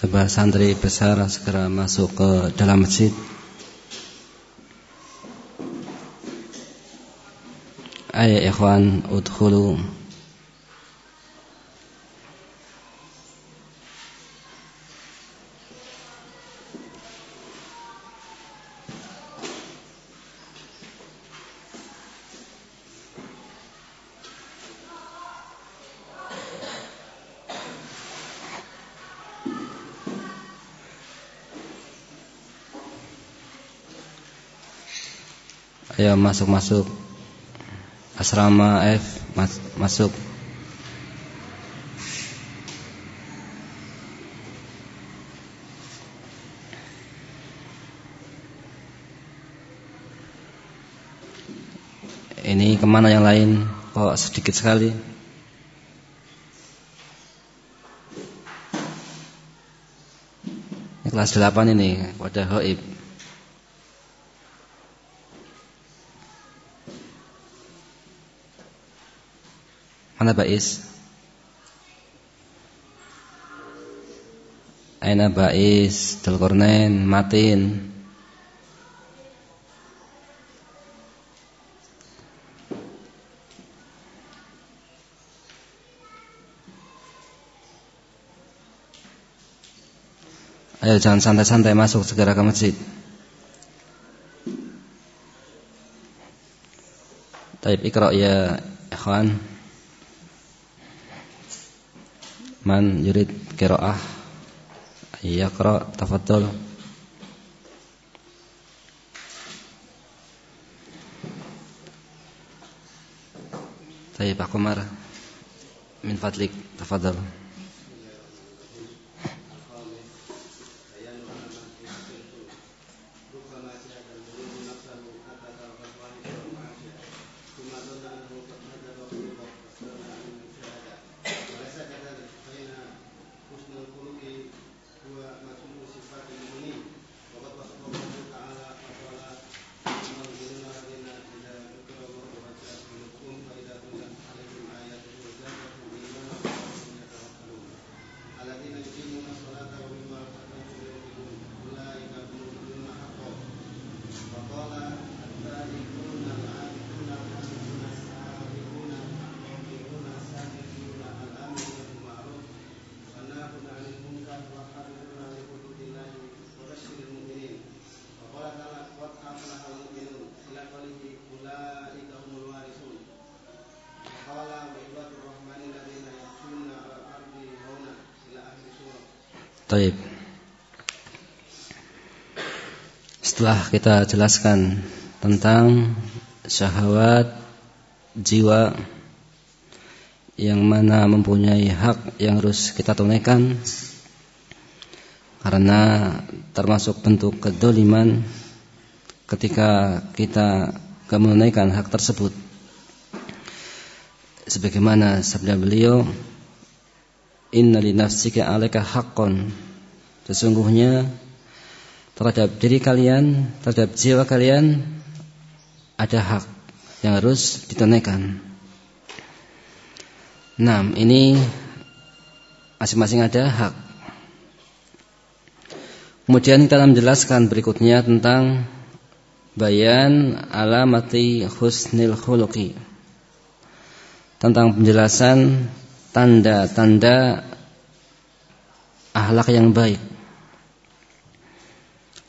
Coba santri besar segera masuk ke dalam masjid. Ayo ikhwan, udkhulu. Ayo masuk-masuk Asrama F mas Masuk. Ini ke mana yang lain? Kok sedikit sekali? Ini kelas 8 ini Wadah Hoib Mana Bais? Aina Bais, Dulkornen, Matin. Ayo jangan santai-santai masuk segera ke masjid. Taib ikra ya ikhwan. Man yurid qiraah yaqra tafaddal. Tayyib Pak Umar min fadlik tafaddal Taib. Setelah kita jelaskan tentang syahwat jiwa yang mana mempunyai hak yang harus kita tunaikan karena termasuk bentuk kedoliman ketika kita menunaikan hak tersebut sebagaimana sabda beliau Inna li nafsika alaika haqqan. Sesungguhnya terhadap diri kalian, terhadap jiwa kalian ada hak yang harus ditunaikan. Nah, ini masing-masing ada hak. Kemudian kita akan menjelaskan berikutnya tentang bayan alamati husnil khuluqi. Tentang penjelasan tanda-tanda ahlak yang baik.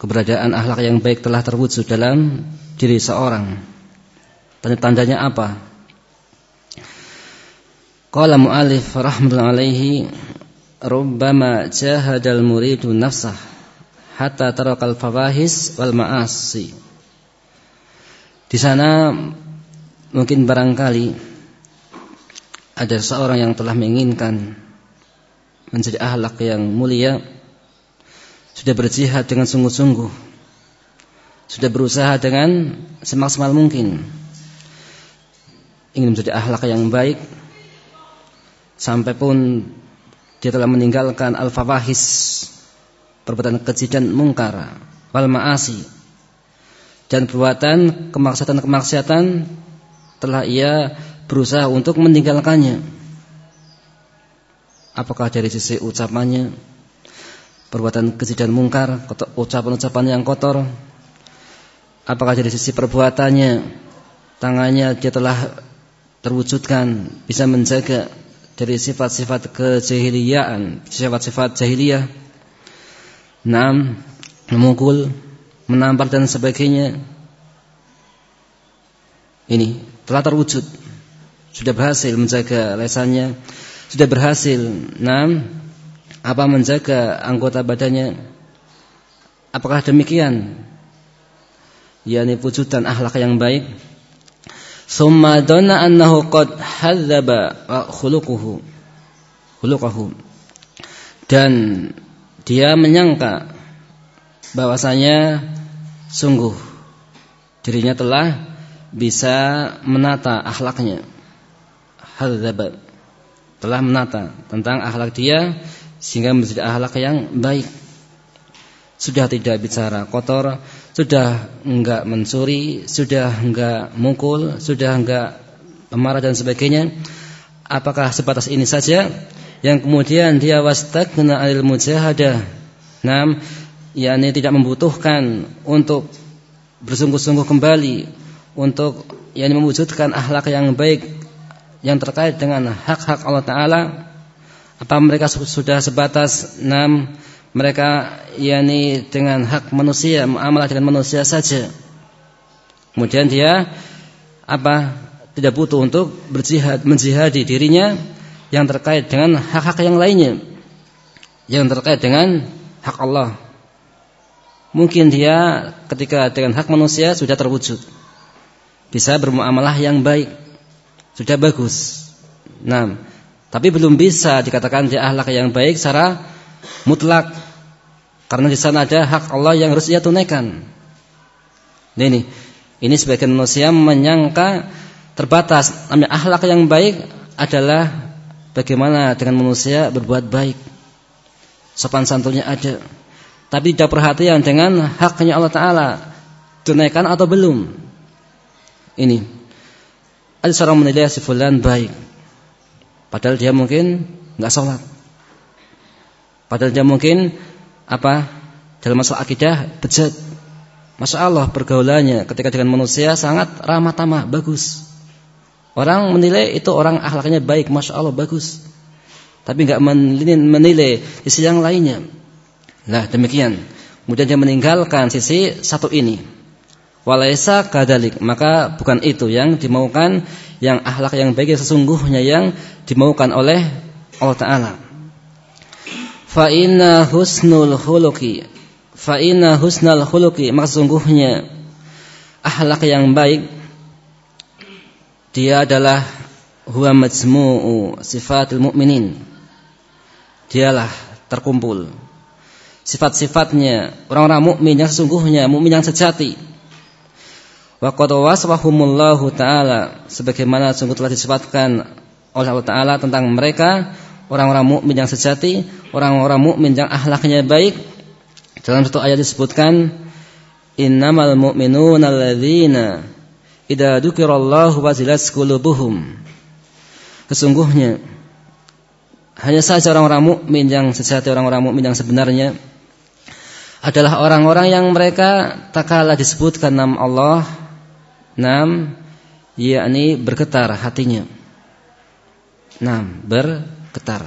Keberadaan ahlak yang baik telah terwujud dalam diri seorang. Tanda-tandanya apa? Qala mu'alif rahmatullahi alaihi rubbama jahadal muridu nafsah hatta tarakal fawahis wal ma'asi. Di sana mungkin barangkali ada seorang yang telah menginginkan menjadi ahlak yang mulia. Sudah berjihad dengan sungguh-sungguh. Sudah berusaha dengan semaksimal mungkin. Ingin menjadi ahlak yang baik. Sampai pun dia telah meninggalkan al-fawahis perbuatan keji dan mungkar wal ma'asi. Dan perbuatan kemaksiatan-kemaksiatan telah ia berusaha untuk meninggalkannya. Apakah dari sisi ucapannya perbuatan keji dan mungkar, ucapan-ucapan yang kotor. Apakah dari sisi perbuatannya, tangannya dia telah terwujudkan bisa menjaga dari sifat-sifat kejahiliaan, sifat-sifat jahiliyah. Enam, memukul, menampar dan sebagainya. Ini telah terwujud. Sudah berhasil menjaga lesannya, sudah berhasil. Enam, apa menjaga anggota badannya? Apakah demikian? yakni wujudan akhlak yang baik. Summa dhanna annahu qad hadzaba khuluquhu. Khuluquhu. Dan dia menyangka bahwasanya sungguh dirinya telah bisa menata akhlaknya. Hadzaba telah menata tentang akhlak dia sehingga menjadi akhlak yang baik. Sudah tidak bicara kotor, sudah enggak mencuri, sudah enggak mukul, sudah enggak pemarah dan sebagainya. Apakah sebatas ini saja? Yang kemudian dia wastagna alil mujahadah. Nam, yakni tidak membutuhkan untuk bersungguh-sungguh kembali untuk yakni mewujudkan akhlak yang baik yang terkait dengan hak-hak Allah taala apa mereka sudah sebatas enam mereka yakni dengan hak manusia, muamalah dengan manusia saja. Kemudian dia apa? Tidak butuh untuk berjihad, menjihadi dirinya yang terkait dengan hak-hak yang lainnya. Yang terkait dengan hak Allah. Mungkin dia ketika dengan hak manusia sudah terwujud. Bisa bermuamalah yang baik. Sudah bagus. Nah, tapi belum bisa dikatakan dia akhlak yang baik secara mutlak. Karena di sana ada hak Allah yang harus ia tunaikan. Nah ini, ini sebagian manusia menyangka terbatas. Namanya akhlak yang baik adalah bagaimana dengan manusia berbuat baik. Sopan santunnya ada. Tapi tidak perhatian dengan haknya Allah Ta'ala. Tunaikan atau belum. Ini. Ada seorang menilai si fulan baik. Padahal dia mungkin nggak sholat. Padahal dia mungkin apa dalam masalah akidah bejat. Masya Allah pergaulannya ketika dengan manusia sangat ramah tamah, bagus. Orang menilai itu orang akhlaknya baik, masya Allah bagus. Tapi nggak menilai sisi yang lainnya. Nah demikian. Kemudian dia meninggalkan sisi satu ini. Walaisa kadalik. Maka bukan itu yang dimaukan yang akhlak yang baik yang sesungguhnya yang dimaukan oleh Allah Taala. Fa inna husnul khuluqi. Fa inna husnal khuluqi. Maksudnya akhlak yang baik dia adalah huwa majmu'u sifatil mu'minin. Dialah terkumpul. Sifat-sifatnya orang-orang mukmin yang sesungguhnya mukmin yang sejati Wa qad wasfahumullahu taala sebagaimana sungguh telah disebutkan oleh Allah taala tentang mereka orang-orang mukmin yang sejati, orang-orang mukmin yang akhlaknya baik. Dalam satu ayat disebutkan innamal mu'minuna alladzina idza dzukirallahu wazilat qulubuhum. Sesungguhnya hanya saja orang-orang mukmin yang sejati, orang-orang mukmin yang sebenarnya adalah orang-orang yang mereka tak kalah disebutkan nama Allah Nam, yakni bergetar hatinya. Nam, bergetar.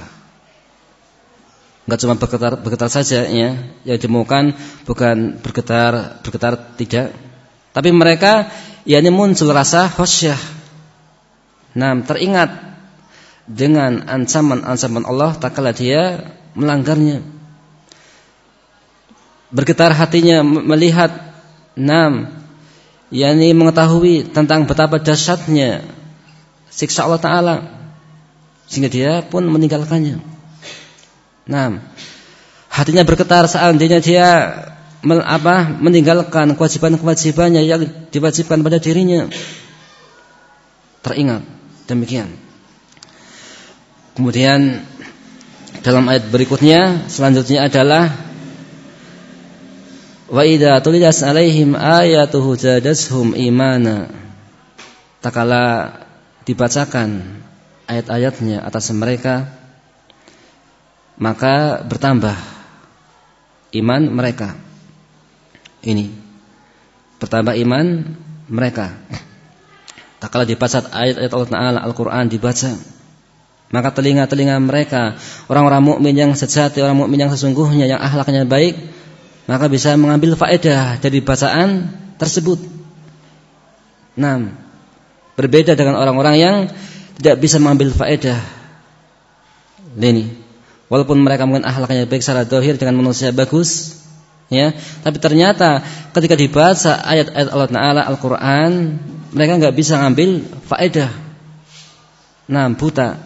Enggak cuma bergetar bergetar saja ya, yang dimaukan bukan bergetar bergetar tidak. Tapi mereka yakni muncul rasa khasyah. Nam, teringat dengan ancaman-ancaman Allah tak kala dia melanggarnya. Bergetar hatinya melihat nam yakni mengetahui tentang betapa dahsyatnya siksa Allah taala sehingga dia pun meninggalkannya. Nah, hatinya bergetar seandainya dia apa meninggalkan kewajiban-kewajibannya yang diwajibkan pada dirinya. Teringat demikian. Kemudian dalam ayat berikutnya selanjutnya adalah Wa idza tulidas alaihim ayatuhu zadashum imana. Takala dibacakan ayat-ayatnya atas mereka maka bertambah iman mereka. Ini bertambah iman mereka. Tak kala dibaca ayat-ayat Allah Taala Al-Qur'an dibaca, maka telinga-telinga mereka orang-orang mukmin yang sejati, orang mukmin yang sesungguhnya yang akhlaknya baik, maka bisa mengambil faedah dari bacaan tersebut. Nah, berbeda dengan orang-orang yang tidak bisa mengambil faedah. Ini Walaupun mereka mungkin akhlaknya baik secara dohir dengan manusia bagus, ya, tapi ternyata ketika dibaca ayat-ayat Allah Taala Al-Quran, mereka nggak bisa ngambil faedah. Nah, buta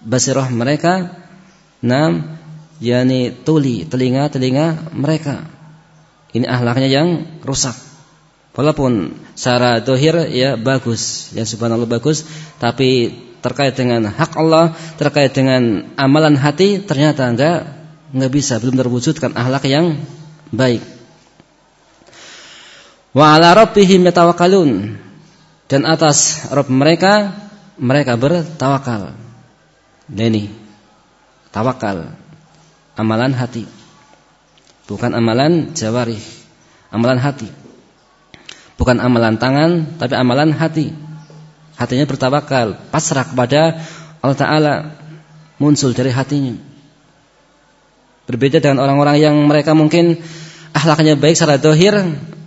basirah mereka, nah, yakni tuli telinga-telinga mereka. Ini akhlaknya yang rusak. Walaupun secara dohir ya bagus, ya subhanallah bagus, tapi terkait dengan hak Allah, terkait dengan amalan hati ternyata enggak enggak bisa, belum terwujudkan akhlak yang baik. Wa ala rabbihim yatawakkalun. Dan atas Rabb mereka mereka bertawakal. Ini tawakal amalan hati. Bukan amalan jawari, amalan hati. Bukan amalan tangan, tapi amalan hati hatinya bertawakal, pasrah kepada Allah Taala muncul dari hatinya. Berbeda dengan orang-orang yang mereka mungkin akhlaknya baik secara dohir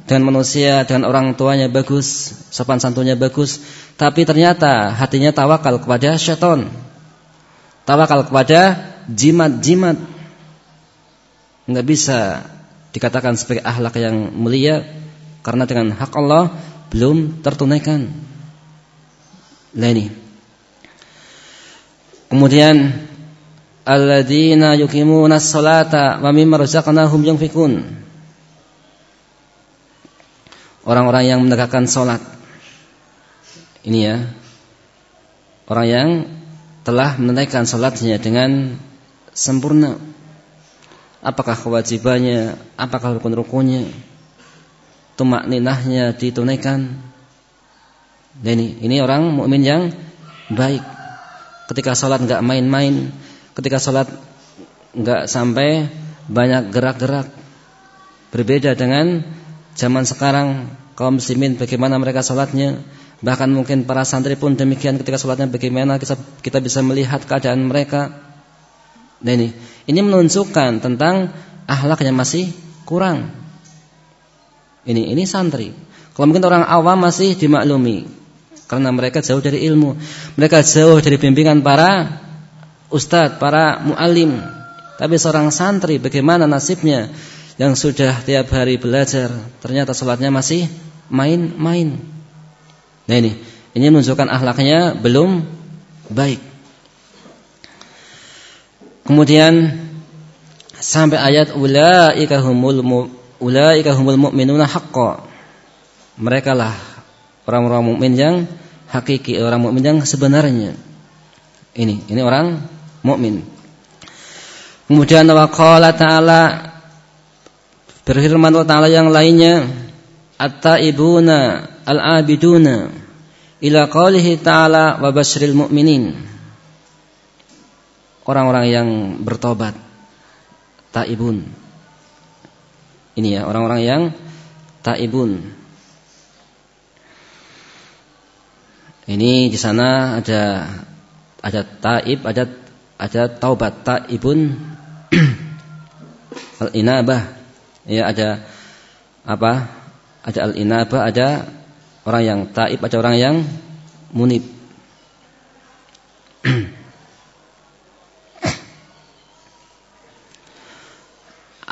dengan manusia, dengan orang tuanya bagus, sopan santunnya bagus, tapi ternyata hatinya tawakal kepada syaitan. Tawakal kepada jimat-jimat. Enggak bisa dikatakan sebagai akhlak yang mulia karena dengan hak Allah belum tertunaikan. Nah ini. Kemudian alladzina yuqimuna sholata wa mimma razaqnahum yunfikun. Orang-orang yang menegakkan salat. Ini ya. Orang yang telah menunaikan salatnya dengan sempurna. Apakah kewajibannya, apakah rukun-rukunnya, tumak ninahnya ditunaikan, Nah, ini ini orang mukmin yang baik. Ketika sholat nggak main-main, ketika sholat nggak sampai banyak gerak-gerak. Berbeda dengan zaman sekarang kaum muslimin bagaimana mereka sholatnya. Bahkan mungkin para santri pun demikian ketika sholatnya bagaimana kita, kita bisa melihat keadaan mereka. Nah ini, ini menunjukkan tentang ahlaknya masih kurang. Ini ini santri. Kalau mungkin orang awam masih dimaklumi karena mereka jauh dari ilmu. Mereka jauh dari bimbingan para ustadz, para muallim. Tapi seorang santri bagaimana nasibnya yang sudah tiap hari belajar, ternyata sholatnya masih main-main. Nah ini, ini menunjukkan akhlaknya belum baik. Kemudian sampai ayat ulaika humul ulaika humul mu'minuna haqqan. Mereka lah orang-orang mukmin yang hakiki, orang mukmin yang sebenarnya. Ini, ini orang mukmin. Kemudian waqala ta'ala berfirman Allah Ta'ala yang lainnya at-taibuna al-abiduna ila qalihi ta'ala wa basyiril mu'minin orang-orang yang bertobat taibun ini ya orang-orang yang taibun Ini di sana ada ada taib, ada ada taubat taibun al-inabah. Ya ada apa? Ada al-inabah, ada orang yang taib, ada orang yang munib.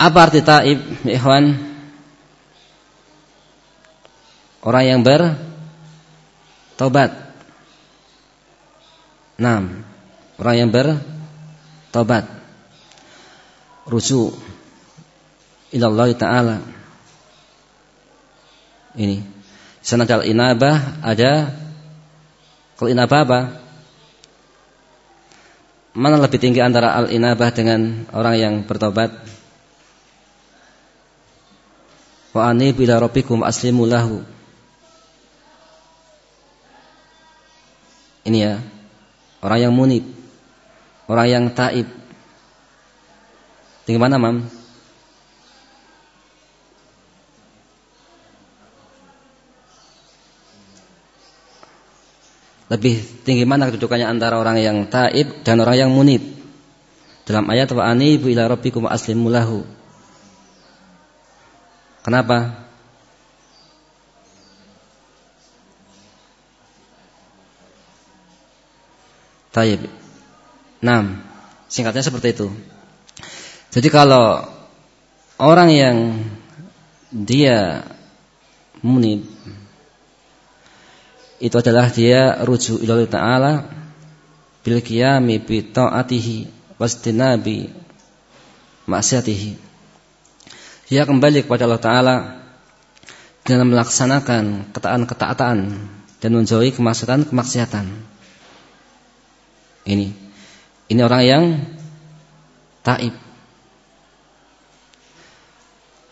Apa arti taib, ikhwan? Orang yang bertobat. Nah, orang yang bertobat rujuk ilallah taala. Ini. Sana ada inabah, ada kalau inabah apa? Mana lebih tinggi antara al-inabah dengan orang yang bertobat? wa ani bila rabbikum aslimu lahu. Ini ya orang yang munib orang yang taib. Tinggi mana mam? Lebih tinggi mana kedudukannya antara orang yang taib dan orang yang munib? Dalam ayat wa anibu ila rabbikum aslimu lahu. Kenapa? Taib. Nah, singkatnya seperti itu. Jadi kalau orang yang dia munib itu adalah dia rujuk ila taala bil qiyami bi taatihi wastinabi maksiatihi. Dia kembali kepada Allah taala dengan melaksanakan ketaatan-ketaatan dan menjauhi kemaksiatan-kemaksiatan. Ini. Ini orang yang taib.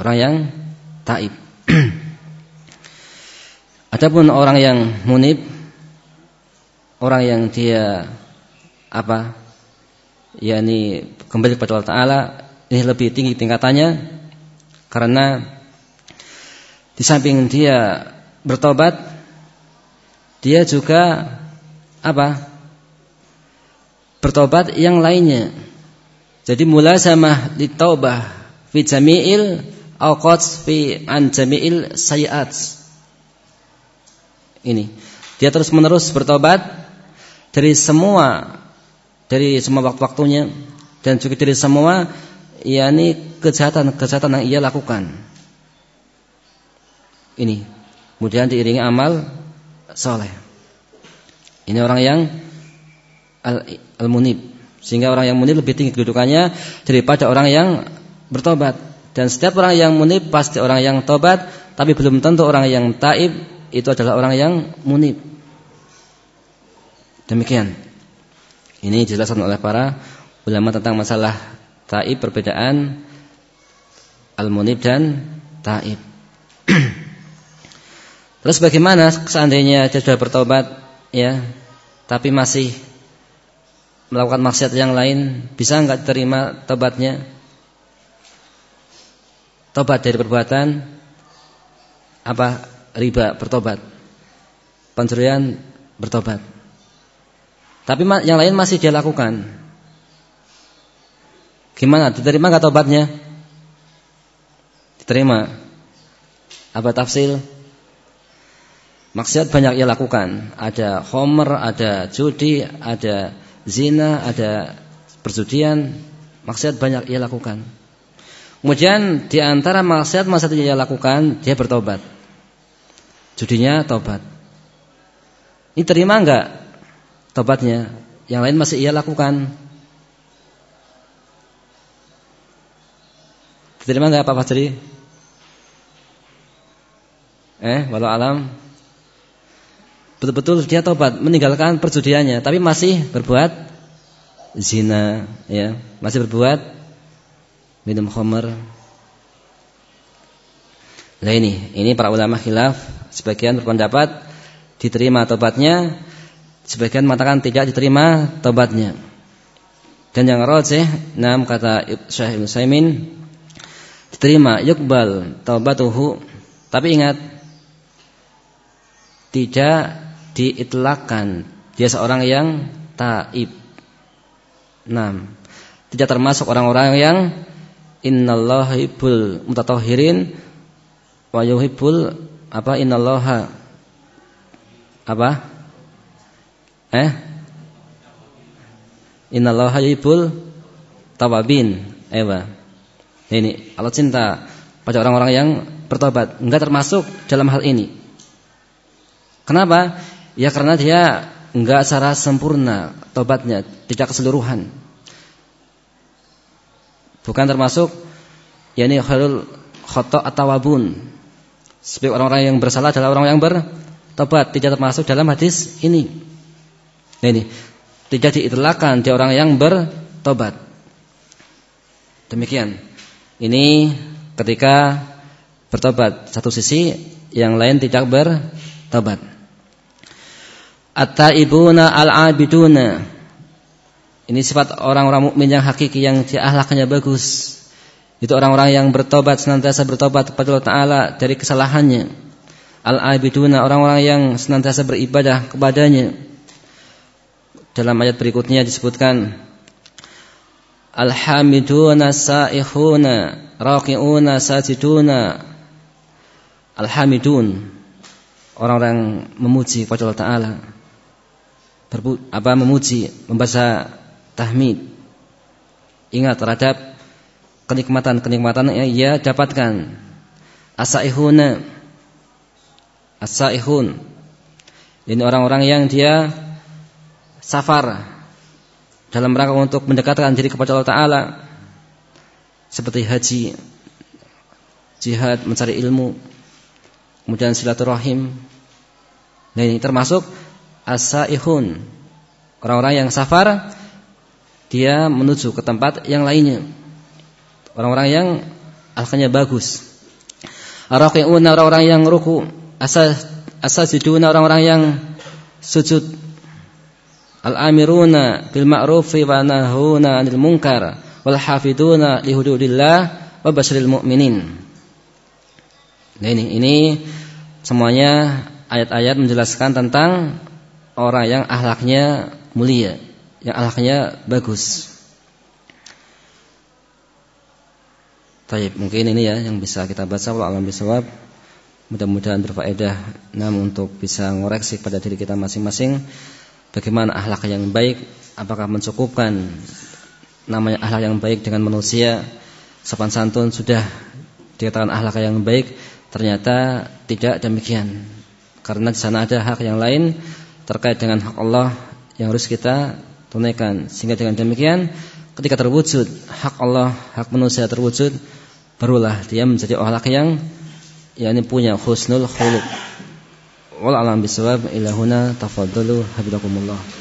Orang yang taib. Adapun orang yang munib, orang yang dia apa? yakni kembali kepada Allah Taala ini lebih tinggi tingkatannya karena di samping dia bertobat dia juga apa? bertobat yang lainnya. Jadi mulazamah taubah fi jami'il awqat fi an jami'il sayiat. Ini. Dia terus-menerus bertobat dari semua dari semua waktu-waktunya dan juga dari semua yakni kejahatan-kejahatan yang ia lakukan. Ini. Kemudian diiringi amal soleh. Ini orang yang al-munib. Sehingga orang yang munib lebih tinggi kedudukannya daripada orang yang bertobat. Dan setiap orang yang munib pasti orang yang tobat, tapi belum tentu orang yang taib itu adalah orang yang munib. Demikian. Ini dijelaskan oleh para ulama tentang masalah taib perbedaan al-munib dan taib. Terus bagaimana seandainya dia sudah bertobat ya, tapi masih melakukan maksiat yang lain, bisa enggak terima tobatnya? Tobat dari perbuatan apa? Riba bertobat. Pencurian bertobat. Tapi yang lain masih dia lakukan. Gimana? Diterima enggak tobatnya? Diterima. Apa tafsir? Maksiat banyak ia lakukan. Ada homer, ada judi, ada zina, ada perjudian, maksiat banyak ia lakukan. Kemudian di antara maksiat maksiat yang ia lakukan, dia bertobat. Judinya tobat. Ini terima enggak tobatnya? Yang lain masih ia lakukan. Diterima enggak Pak Fajri? Eh, walau alam betul-betul dia tobat meninggalkan perjudiannya tapi masih berbuat zina ya masih berbuat minum khamr Nah ini, ini para ulama khilaf, sebagian berpendapat diterima tobatnya, sebagian mengatakan tidak diterima tobatnya. Dan yang rajih, enam kata Syekh Utsaimin diterima yukbal taubatuhu, tapi ingat tidak diitlakan dia seorang yang taib. Nah, tidak termasuk orang-orang yang innallaha hibbul mutatahhirin wa yuhibbul apa innallaha apa? Eh? Innallaha yuhibbul tawabin. Ewa. Ini Allah cinta pada orang-orang yang bertobat. Enggak termasuk dalam hal ini. Kenapa? Ya karena dia enggak secara sempurna tobatnya, tidak keseluruhan. Bukan termasuk yakni khairul khata atawabun. Sebagai orang-orang yang bersalah adalah orang yang bertobat, tidak termasuk dalam hadis ini. Nah ini tidak diitlakan dia orang yang bertobat. Demikian. Ini ketika bertobat satu sisi, yang lain tidak bertobat. At-taibuna al-abiduna. Ini sifat orang-orang mukmin yang hakiki yang akhlaknya bagus. Itu orang-orang yang bertobat senantiasa bertobat kepada Allah Taala dari kesalahannya. Al-abiduna orang-orang yang senantiasa beribadah kepadanya. dalam ayat berikutnya disebutkan Alhamiduna sa'ihuna raqi'una sajiduna. Alhamidun. Orang-orang memuji kepada Allah Taala. Apa memuji membaca tahmid. Ingat terhadap kenikmatan-kenikmatan yang ia dapatkan. Asaihuna asaihun ini orang-orang yang dia safar dalam rangka untuk mendekatkan diri kepada Allah Taala seperti haji, jihad, mencari ilmu, kemudian silaturahim. Nah ini termasuk asaihun orang-orang yang safar dia menuju ke tempat yang lainnya. Orang-orang yang akhirnya bagus. Orang-orang yang ruku, asa asajiduna orang-orang yang sujud Al-amiruna bil ma'rufi wa nahuna 'anil munkar wal hafiduna li hududillah wa basyiril mu'minin. Nah ini ini semuanya ayat-ayat menjelaskan tentang orang yang ahlaknya mulia, yang ahlaknya bagus. Taib, mungkin ini ya yang bisa kita baca kalau alam bisawab. Mudah-mudahan berfaedah namun untuk bisa ngoreksi pada diri kita masing-masing bagaimana akhlak yang baik, apakah mencukupkan namanya akhlak yang baik dengan manusia, sopan santun sudah dikatakan akhlak yang baik, ternyata tidak demikian. Karena di sana ada hak yang lain terkait dengan hak Allah yang harus kita tunaikan. Sehingga dengan demikian ketika terwujud hak Allah, hak manusia terwujud, barulah dia menjadi akhlak yang yakni punya husnul khuluq. Wal alam bisawab ila huna tafaddalu habibakumullah.